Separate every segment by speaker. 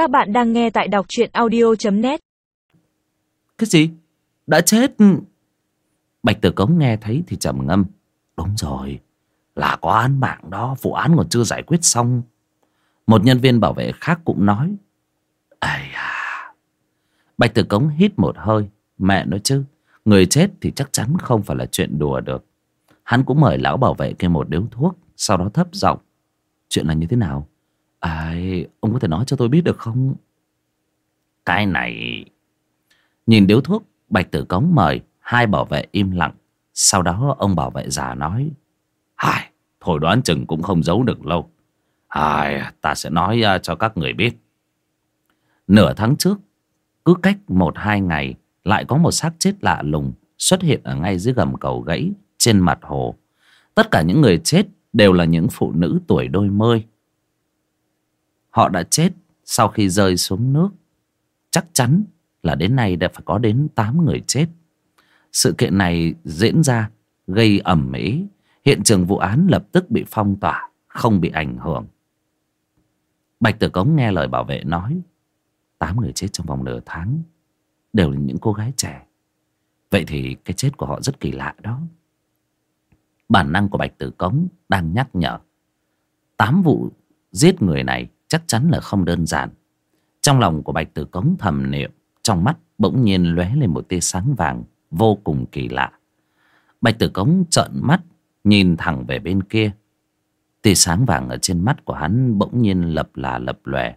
Speaker 1: Các bạn đang nghe tại đọc truyện audio.net
Speaker 2: Cái gì? Đã chết? Bạch Tử Cống nghe thấy thì trầm ngâm. Đúng rồi, là có án mạng đó, vụ án còn chưa giải quyết xong. Một nhân viên bảo vệ khác cũng nói. Ây à. Bạch Tử Cống hít một hơi. Mẹ nói chứ, người chết thì chắc chắn không phải là chuyện đùa được. Hắn cũng mời lão bảo vệ kia một điếu thuốc, sau đó thấp giọng. Chuyện là như thế nào? Ai, ông có thể nói cho tôi biết được không? Cái này... Nhìn điếu thuốc, Bạch Tử Cống mời, hai bảo vệ im lặng. Sau đó ông bảo vệ già nói. Hài, thôi đoán chừng cũng không giấu được lâu. Hài, ta sẽ nói à, cho các người biết. Nửa tháng trước, cứ cách một hai ngày, lại có một xác chết lạ lùng xuất hiện ở ngay dưới gầm cầu gãy trên mặt hồ. Tất cả những người chết đều là những phụ nữ tuổi đôi mươi Họ đã chết sau khi rơi xuống nước. Chắc chắn là đến nay đã phải có đến 8 người chết. Sự kiện này diễn ra gây ẩm ý. Hiện trường vụ án lập tức bị phong tỏa, không bị ảnh hưởng. Bạch Tử Cống nghe lời bảo vệ nói. Tám người chết trong vòng nửa tháng đều là những cô gái trẻ. Vậy thì cái chết của họ rất kỳ lạ đó. Bản năng của Bạch Tử Cống đang nhắc nhở. Tám vụ giết người này chắc chắn là không đơn giản. Trong lòng của Bạch Tử Cống thầm niệm, trong mắt bỗng nhiên lóe lên một tia sáng vàng vô cùng kỳ lạ. Bạch Tử Cống trợn mắt, nhìn thẳng về bên kia. Tia sáng vàng ở trên mắt của hắn bỗng nhiên lập là lập lòe,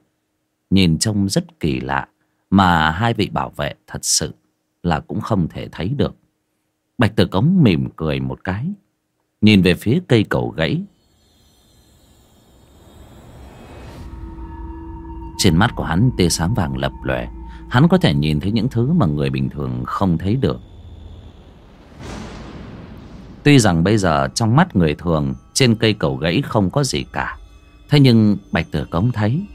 Speaker 2: nhìn trông rất kỳ lạ, mà hai vị bảo vệ thật sự là cũng không thể thấy được. Bạch Tử Cống mỉm cười một cái, nhìn về phía cây cầu gãy Trên mắt của hắn tia sáng vàng lập lòe. Hắn có thể nhìn thấy những thứ mà người bình thường không thấy được. Tuy rằng bây giờ trong mắt người thường, Trên cây cầu gãy không có gì cả. Thế nhưng Bạch Tử Cống thấy,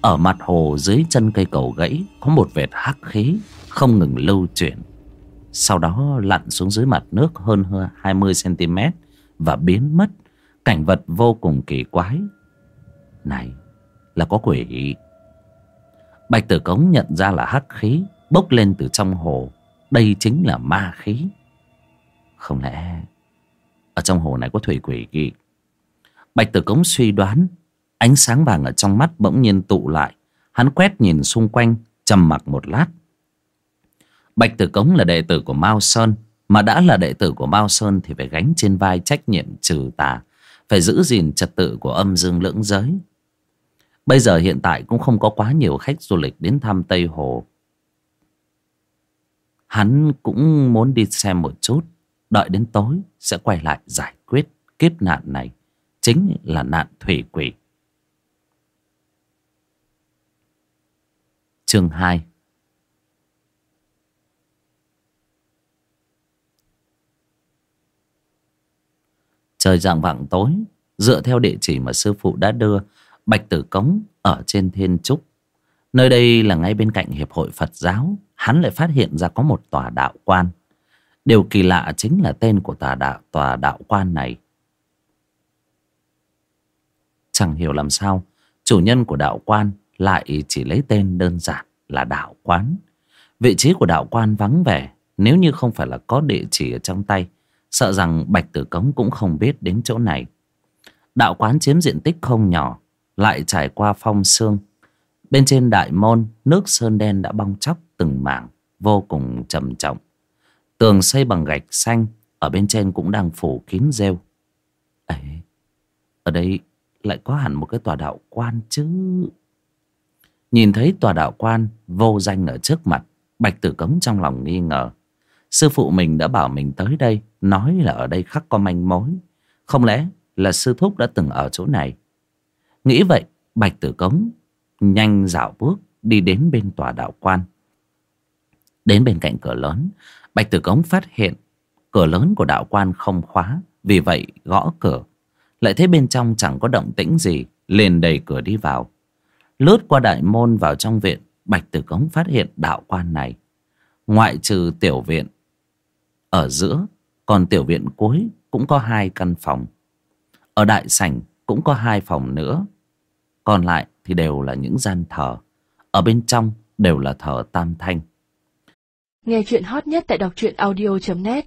Speaker 2: Ở mặt hồ dưới chân cây cầu gãy Có một vệt hắc khí Không ngừng lưu chuyển. Sau đó lặn xuống dưới mặt nước hơn 20cm Và biến mất. Cảnh vật vô cùng kỳ quái. Này, là có quỷ. Bạch Tử Cống nhận ra là hắc khí bốc lên từ trong hồ. Đây chính là ma khí. Không lẽ ở trong hồ này có thủy quỷ gì? Bạch Tử Cống suy đoán ánh sáng vàng ở trong mắt bỗng nhiên tụ lại. Hắn quét nhìn xung quanh, trầm mặc một lát. Bạch Tử Cống là đệ tử của Mao Sơn. Mà đã là đệ tử của Mao Sơn thì phải gánh trên vai trách nhiệm trừ tà. Phải giữ gìn trật tự của âm dương lưỡng giới. Bây giờ hiện tại cũng không có quá nhiều khách du lịch đến thăm Tây Hồ. Hắn cũng muốn đi xem một chút. Đợi đến tối, sẽ quay lại giải quyết kiếp nạn này. Chính là nạn thủy quỷ. Chương 2 Trời dạng vạng tối, Dựa theo địa chỉ mà sư phụ đã đưa Bạch Tử Cống ở trên Thiên Trúc. Nơi đây là ngay bên cạnh Hiệp hội Phật giáo. Hắn lại phát hiện ra có một tòa đạo quan. Điều kỳ lạ chính là tên của tòa đạo, tòa đạo quan này. Chẳng hiểu làm sao, chủ nhân của đạo quan lại chỉ lấy tên đơn giản là đạo quán. Vị trí của đạo quan vắng vẻ, nếu như không phải là có địa chỉ ở trong tay, sợ rằng Bạch Tử Cống cũng không biết đến chỗ này. Đạo quán chiếm diện tích không nhỏ, lại trải qua phong sương. Bên trên đại môn, nước sơn đen đã bong chóc từng mảng, vô cùng trầm trọng. Tường xây bằng gạch xanh, ở bên trên cũng đang phủ kín rêu. Ấy ở đây lại có hẳn một cái tòa đạo quan chứ? Nhìn thấy tòa đạo quan vô danh ở trước mặt, bạch tử cống trong lòng nghi ngờ. Sư phụ mình đã bảo mình tới đây, nói là ở đây khắc có manh mối. Không lẽ là sư thúc đã từng ở chỗ này? Nghĩ vậy, Bạch Tử Cống nhanh dạo bước đi đến bên tòa đạo quan. Đến bên cạnh cửa lớn, Bạch Tử Cống phát hiện cửa lớn của đạo quan không khóa, vì vậy gõ cửa. Lại thấy bên trong chẳng có động tĩnh gì, liền đẩy cửa đi vào. Lướt qua đại môn vào trong viện, Bạch Tử Cống phát hiện đạo quan này. Ngoại trừ tiểu viện ở giữa, còn tiểu viện cuối cũng có hai căn phòng. Ở đại sảnh cũng có hai phòng nữa. Còn lại thì đều là những gian thờ. Ở bên trong đều là thờ tam thanh.
Speaker 1: Nghe chuyện hot nhất tại đọc truyện audio.net